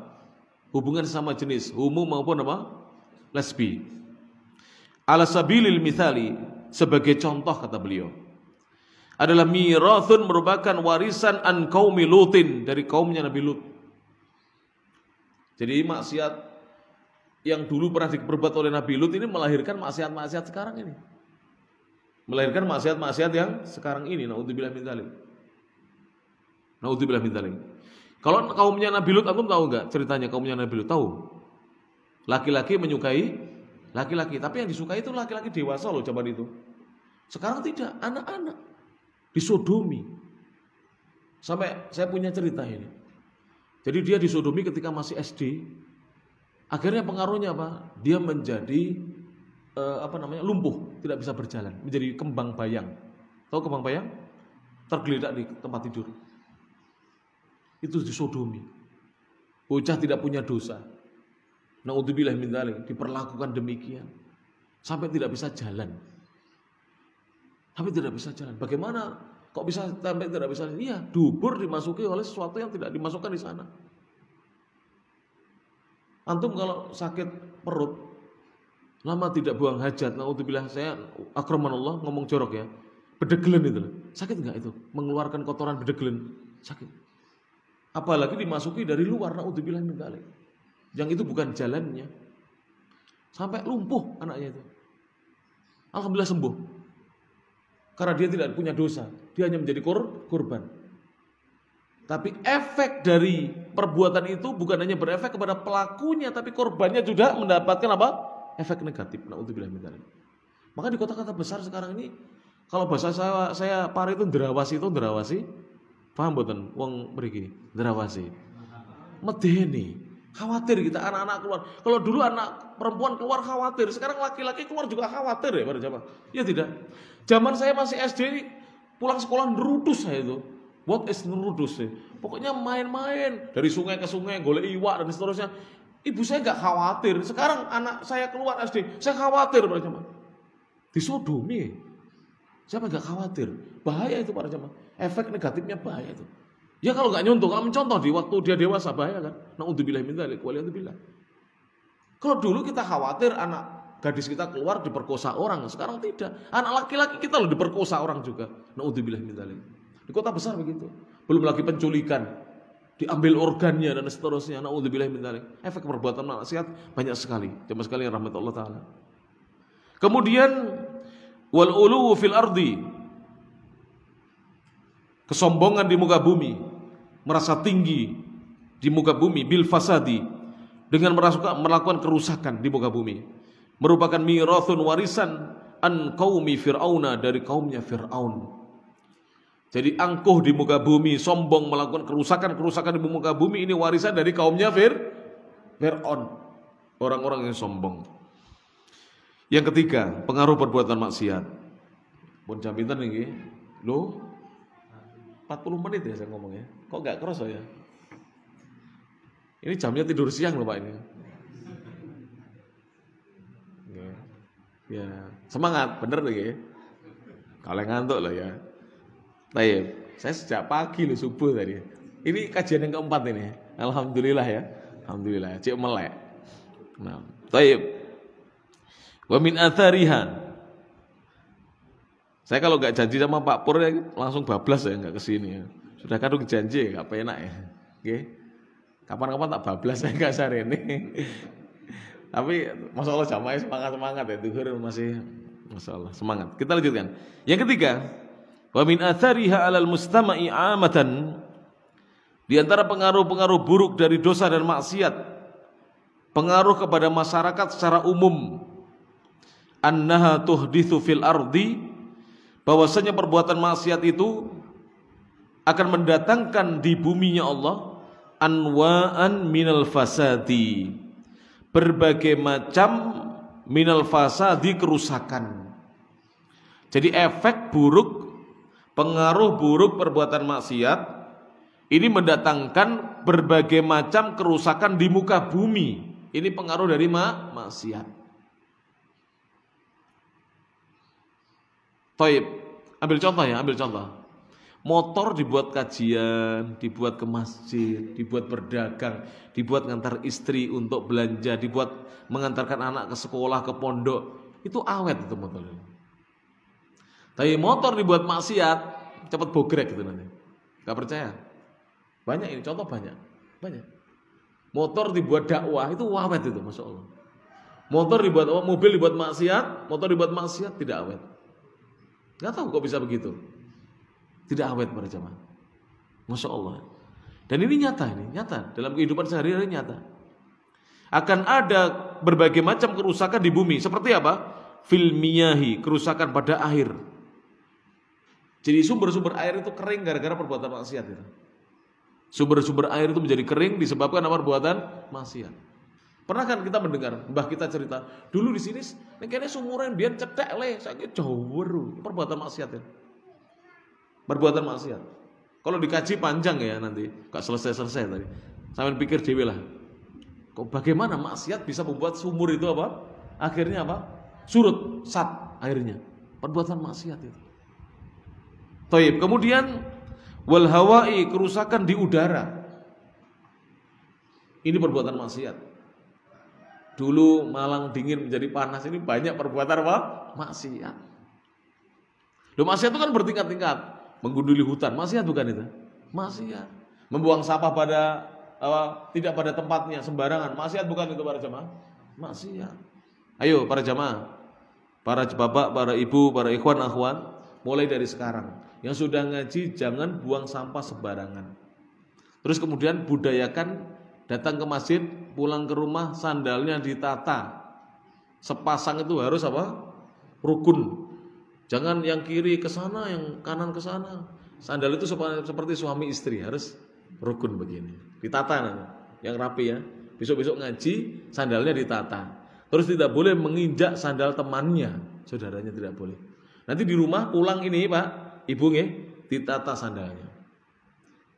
Hubungan sesama jenis homo maupun apa? Lesbi. Ala sabilil mithali sebagai contoh kata beliau. Adalah mirathun merupakan warisan an qaumi lutin dari kaumnya Nabi Lut. Jadi maksiat yang dulu pernah diperbuat oleh Nabi Lut ini melahirkan maksiat-maksiat sekarang ini. Melahirkan maksiat-maksiat yang sekarang ini. Naudzubillah min dzalik. Naudzubillah min dzalik. Kalau kaumnya Nabi Lut, aku tahu enggak ceritanya kaumnya Nabi Lut? Tahu. Laki-laki menyukai laki-laki. Tapi yang disukai itu laki-laki dewasa loh zaman itu. Sekarang tidak, anak-anak disodomi. Sampai saya punya cerita ini. Jadi dia disodomi ketika masih SD. Akhirnya pengaruhnya apa? Dia menjadi eh, apa namanya lumpuh, tidak bisa berjalan, menjadi kembang bayang. Tahu kembang bayang? Tergeletak di tempat tidur. Itu disodomi. Bocah tidak punya dosa. Naudzubillah min diperlakukan demikian sampai tidak bisa jalan. Sampai tidak bisa jalan. Bagaimana kok bisa sampai tidak bisa? Iya, dubur dimasuki oleh sesuatu yang tidak dimasukkan di sana. Antum kalau sakit perut lama tidak buang hajat, naudzubillah saya akramanullah ngomong jorok ya. Bedegelen itu. Sakit enggak itu? Mengeluarkan kotoran bedegelen. Sakit. Apalagi dimasuki dari luar, naudzubillah min dzalik yang itu bukan jalannya. Sampai lumpuh anaknya itu. Alhamdulillah sembuh. Karena dia tidak punya dosa, dia hanya menjadi kor korban. Tapi efek dari perbuatan itu bukan hanya berefek kepada pelakunya, tapi korbannya juga mendapatkan apa? Efek negatif. Nah, untuk bilang Maka di kota-kota besar sekarang ini, kalau bahasa saya, saya pare itu derawasi itu derawasi, paham buatan? Wong pergi derawasi. Medeni, khawatir kita anak-anak keluar. Kalau dulu anak perempuan keluar khawatir, sekarang laki-laki keluar juga khawatir ya pada zaman. Ya tidak. Zaman saya masih SD, pulang sekolah nerudus saya itu What is nurudus sih? Pokoknya main-main dari sungai ke sungai, golek iwak dan seterusnya. Ibu saya nggak khawatir. Sekarang anak saya keluar SD, saya khawatir pada zaman. Disodomi. Siapa nggak khawatir? Bahaya itu para jemaah. Efek negatifnya bahaya itu. Ya kalau nggak nyontoh, kalau mencontoh di waktu dia dewasa bahaya kan. Nah untuk bilang minta untuk bilang. Kalau dulu kita khawatir anak gadis kita keluar diperkosa orang, sekarang tidak. Anak laki-laki kita loh diperkosa orang juga. Nah untuk bilang minta di kota besar begitu. Belum lagi penculikan, diambil organnya dan seterusnya. Nauzubillah min. Efek perbuatan maksiat banyak sekali. Cuma sekali rahmat Allah taala. Kemudian wal ulu fil ardi. Kesombongan di muka bumi, merasa tinggi di muka bumi bil fasadi dengan melakukan kerusakan di muka bumi merupakan mirathun warisan an qaumi fir'auna dari kaumnya Fir'aun jadi angkuh di muka bumi, sombong melakukan kerusakan-kerusakan di muka bumi ini warisan dari kaumnya Fir Fir'aun. Orang-orang yang sombong. Yang ketiga, pengaruh perbuatan maksiat. Pun jam pinter nih, lo 40 menit ya saya ngomong ya. Kok gak keras ya? Ini jamnya tidur siang loh Pak ini. Ya, ya. semangat, bener nih. Kalau ngantuk loh ya. Baik, saya sejak pagi loh subuh tadi. Ini kajian yang keempat ini. Alhamdulillah ya. Alhamdulillah. Cik melek. Nah, baik. Wa min athariha. Saya kalau nggak janji sama Pak Pur ya langsung bablas ya nggak ke sini ya. Sudah kadung janji nggak penak ya. Oke. Kapan-kapan tak bablas saya nggak sehari ini. Tapi masya Allah jamaah semangat semangat ya. Tuhur masih masya Allah semangat. Kita lanjutkan. Yang ketiga, Wa min athariha 'alal mustama'i 'amatan. Di antara pengaruh-pengaruh buruk dari dosa dan maksiat pengaruh kepada masyarakat secara umum annaha tuhdithu fil ardi bahwasanya perbuatan maksiat itu akan mendatangkan di buminya Allah anwa'an minal fasadi. Berbagai macam minal fasadi kerusakan. Jadi efek buruk pengaruh buruk perbuatan maksiat ini mendatangkan berbagai macam kerusakan di muka bumi. Ini pengaruh dari ma maksiat. Toib, ambil contoh ya, ambil contoh. Motor dibuat kajian, dibuat ke masjid, dibuat berdagang, dibuat ngantar istri untuk belanja, dibuat mengantarkan anak ke sekolah, ke pondok. Itu awet itu motor. Tapi motor dibuat maksiat, cepat bogrek gitu nanti. Gak percaya? Banyak ini, contoh banyak. Banyak. Motor dibuat dakwah, itu awet itu, Masya Allah. Motor dibuat, mobil dibuat maksiat, motor dibuat maksiat, tidak awet. Gak tahu kok bisa begitu. Tidak awet pada zaman. Masya Allah. Dan ini nyata ini, nyata. Dalam kehidupan sehari-hari nyata. Akan ada berbagai macam kerusakan di bumi. Seperti apa? Filmiyahi, kerusakan pada air. Jadi sumber-sumber air itu kering gara-gara perbuatan maksiat itu. Sumber-sumber air itu menjadi kering disebabkan apa perbuatan maksiat. Pernah kan kita mendengar mbah kita cerita, dulu di sini kayaknya sumuran biar cetek le, sakit jauh perbuatan maksiat ya. Perbuatan maksiat. Kalau dikaji panjang ya nanti, gak selesai-selesai tadi. Sampai pikir dewi lah. Kok bagaimana maksiat bisa membuat sumur itu apa? Akhirnya apa? Surut, sat airnya. Perbuatan maksiat itu. Taib. Kemudian wal hawai kerusakan di udara. Ini perbuatan maksiat. Dulu Malang dingin menjadi panas ini banyak perbuatan apa? Maksiat. Loh maksiat itu kan bertingkat-tingkat. Menggunduli hutan, maksiat bukan itu? Maksiat. Membuang sampah pada apa, tidak pada tempatnya sembarangan, maksiat bukan itu para jemaah? Maksiat. Ayo para jemaah, para bapak, para ibu, para ikhwan, akhwan, mulai dari sekarang. Yang sudah ngaji jangan buang sampah sembarangan. Terus kemudian budayakan datang ke masjid, pulang ke rumah sandalnya ditata. Sepasang itu harus apa? Rukun. Jangan yang kiri ke sana, yang kanan ke sana. Sandal itu seperti suami istri, harus rukun begini. Ditata yang rapi ya. Besok-besok ngaji, sandalnya ditata. Terus tidak boleh menginjak sandal temannya, saudaranya tidak boleh. Nanti di rumah pulang ini Pak, Ibu nih, ditata sandalnya.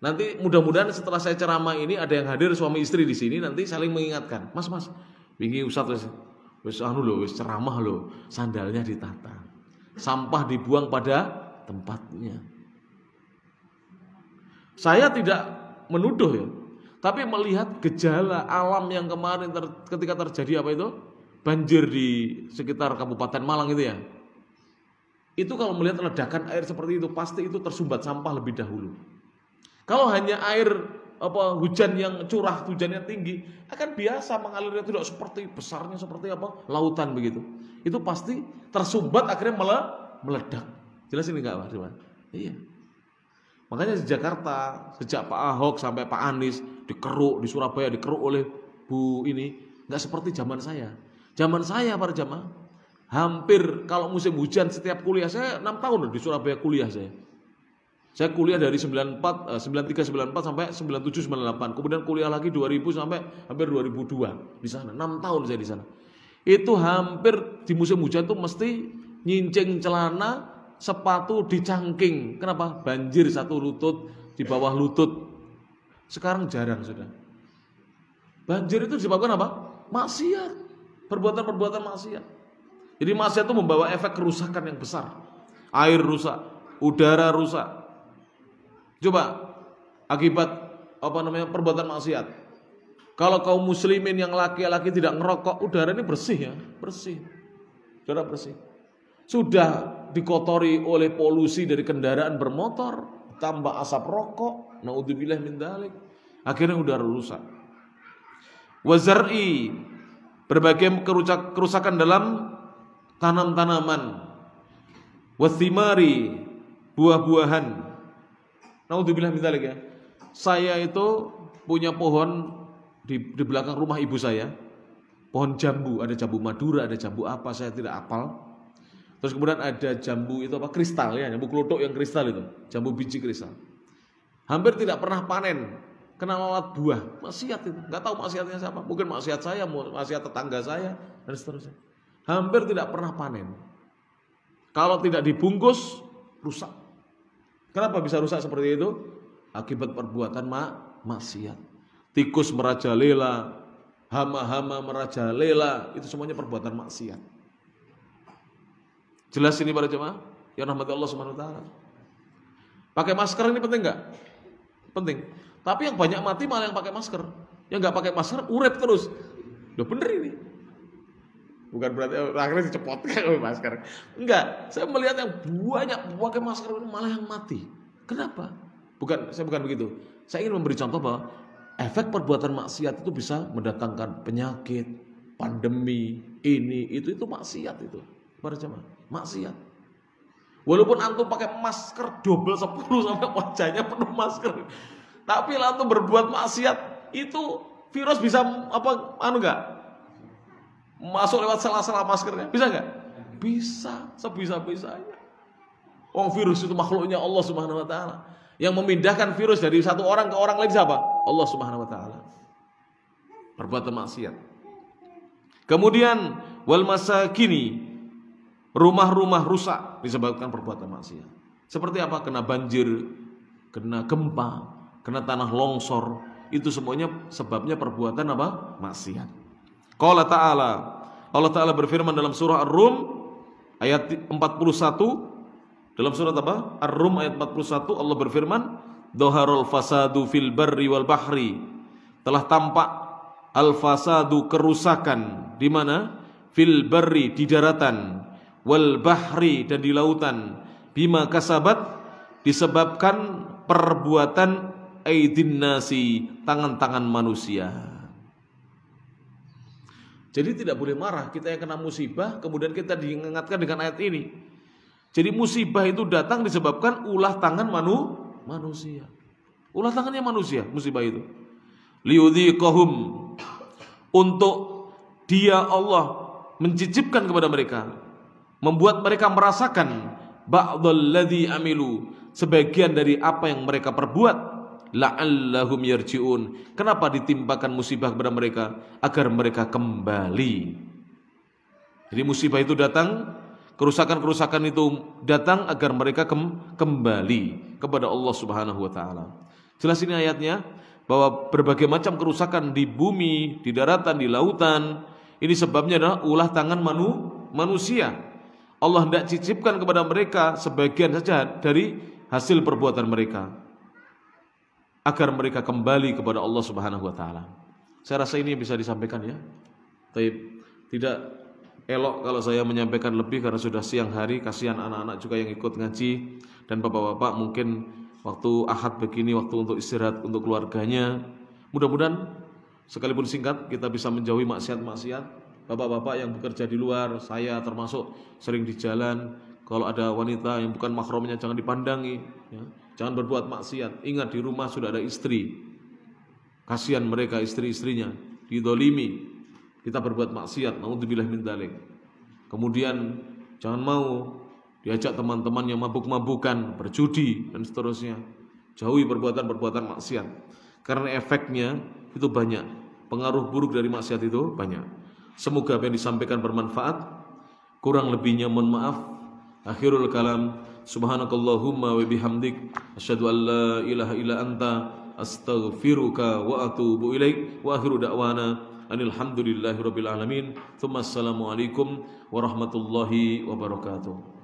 Nanti mudah-mudahan setelah saya ceramah ini ada yang hadir suami istri di sini nanti saling mengingatkan. Mas, Mas, wingi Ustaz wis anu lho, wis ceramah lho, sandalnya ditata. Sampah dibuang pada tempatnya. Saya tidak menuduh ya, tapi melihat gejala alam yang kemarin ter, ketika terjadi apa itu? Banjir di sekitar Kabupaten Malang itu ya. Itu kalau melihat ledakan air seperti itu pasti itu tersumbat sampah lebih dahulu. Kalau hanya air apa hujan yang curah, hujannya tinggi, akan biasa mengalirnya tidak seperti besarnya seperti apa lautan begitu. Itu pasti tersumbat akhirnya malah meledak. Jelas ini enggak Mas? Iya. Makanya di Jakarta sejak Pak Ahok sampai Pak Anies dikeruk di Surabaya dikeruk oleh Bu ini nggak seperti zaman saya. Zaman saya para jamaah hampir kalau musim hujan setiap kuliah saya 6 tahun di Surabaya kuliah saya. Saya kuliah dari 94, 93, 94 sampai 97, 98. Kemudian kuliah lagi 2000 sampai hampir 2002 di sana. 6 tahun saya di sana. Itu hampir di musim hujan itu mesti nyincing celana, sepatu dicangking. Kenapa? Banjir satu lutut di bawah lutut. Sekarang jarang sudah. Banjir itu disebabkan apa? Maksiat. Perbuatan-perbuatan maksiat. Jadi maksiat itu membawa efek kerusakan yang besar. Air rusak, udara rusak, Coba akibat apa namanya perbuatan maksiat. Kalau kaum muslimin yang laki-laki tidak ngerokok, udara ini bersih ya, bersih. Udara bersih. Sudah dikotori oleh polusi dari kendaraan bermotor, tambah asap rokok, naudzubillah min dalik. Akhirnya udara rusak. Wazar'i berbagai kerusakan dalam tanam-tanaman. Wathimari buah-buahan Naudzubillah min ya. Saya itu punya pohon di, di belakang rumah ibu saya. Pohon jambu, ada jambu Madura, ada jambu apa saya tidak apal. Terus kemudian ada jambu itu apa kristal ya, jambu kelotok yang kristal itu, jambu biji kristal. Hampir tidak pernah panen, kena lalat buah, maksiat itu. Nggak tahu maksiatnya siapa, mungkin maksiat saya, maksiat tetangga saya dan seterusnya. Hampir tidak pernah panen. Kalau tidak dibungkus, rusak. Kenapa bisa rusak seperti itu? Akibat perbuatan mak maksiat. Tikus merajalela, hama-hama merajalela, itu semuanya perbuatan maksiat. Jelas ini para jemaah? Ya rahmat Allah Subhanahu wa taala. Pakai masker ini penting enggak? Penting. Tapi yang banyak mati malah yang pakai masker. Yang enggak pakai masker urep terus. Udah bener ini. Bukan berarti akhirnya oleh masker. Enggak, saya melihat yang banyak pakai masker malah yang mati. Kenapa? Bukan, saya bukan begitu. Saya ingin memberi contoh bahwa efek perbuatan maksiat itu bisa mendatangkan penyakit, pandemi, ini, itu, itu maksiat itu. Para jemaah, maksiat. Walaupun antum pakai masker double 10 sampai wajahnya penuh masker. Tapi antum berbuat maksiat, itu virus bisa apa anu enggak? Masuk lewat sela-sela maskernya. Bisa nggak? Bisa, sebisa-bisanya. Oh virus itu makhluknya Allah Subhanahu wa taala. Yang memindahkan virus dari satu orang ke orang lain siapa? Allah Subhanahu wa taala. Perbuatan maksiat. Kemudian wal masakini rumah-rumah rusak disebabkan perbuatan maksiat. Seperti apa? Kena banjir, kena gempa, kena tanah longsor, itu semuanya sebabnya perbuatan apa? Maksiat. Qala ta'ala. Allah Ta'ala berfirman dalam surah Ar-Rum ayat 41 dalam surat apa? Ar-Rum ayat 41 Allah berfirman Doharul fasadu fil barri wal bahri. Telah tampak al fasadu kerusakan di mana? Fil barri di daratan. Wal bahri dan di lautan. Bima kasabat disebabkan perbuatan aidin nasi tangan-tangan manusia jadi tidak boleh marah kita yang kena musibah kemudian kita diingatkan dengan ayat ini. Jadi musibah itu datang disebabkan ulah tangan manu, manusia. Ulah tangannya manusia, musibah itu. Liudhiqahum untuk dia Allah mencicipkan kepada mereka, membuat mereka merasakan ba'dalladzi amilu, sebagian dari apa yang mereka perbuat la'allahum yarji'un. Kenapa ditimpakan musibah kepada mereka? Agar mereka kembali. Jadi musibah itu datang, kerusakan-kerusakan itu datang agar mereka kembali kepada Allah Subhanahu wa taala. Jelas ini ayatnya bahwa berbagai macam kerusakan di bumi, di daratan, di lautan, ini sebabnya adalah ulah tangan manu, manusia. Allah hendak cicipkan kepada mereka sebagian saja dari hasil perbuatan mereka agar mereka kembali kepada Allah Subhanahu wa taala. Saya rasa ini bisa disampaikan ya. Tapi tidak elok kalau saya menyampaikan lebih karena sudah siang hari, kasihan anak-anak juga yang ikut ngaji dan bapak-bapak mungkin waktu Ahad begini waktu untuk istirahat untuk keluarganya. Mudah-mudahan sekalipun singkat kita bisa menjauhi maksiat-maksiat. Bapak-bapak yang bekerja di luar, saya termasuk sering di jalan, kalau ada wanita yang bukan mahramnya jangan dipandangi, ya Jangan berbuat maksiat. Ingat di rumah sudah ada istri. Kasihan mereka istri-istrinya didolimi. Kita berbuat maksiat. Naudzubillah min dalik. Kemudian jangan mau diajak teman-teman yang mabuk-mabukan, berjudi dan seterusnya. Jauhi perbuatan-perbuatan maksiat. Karena efeknya itu banyak. Pengaruh buruk dari maksiat itu banyak. Semoga apa yang disampaikan bermanfaat. Kurang lebihnya mohon maaf. Akhirul kalam subhanakallahumma wa bihamdik. Asyhadu an la ilaha illa anta. Astaghfiruka wa atubu ilaik. Wa akhiru da'wana. Anil hamdulillahi rabbil alamin. Thumma assalamu alaikum warahmatullahi wabarakatuh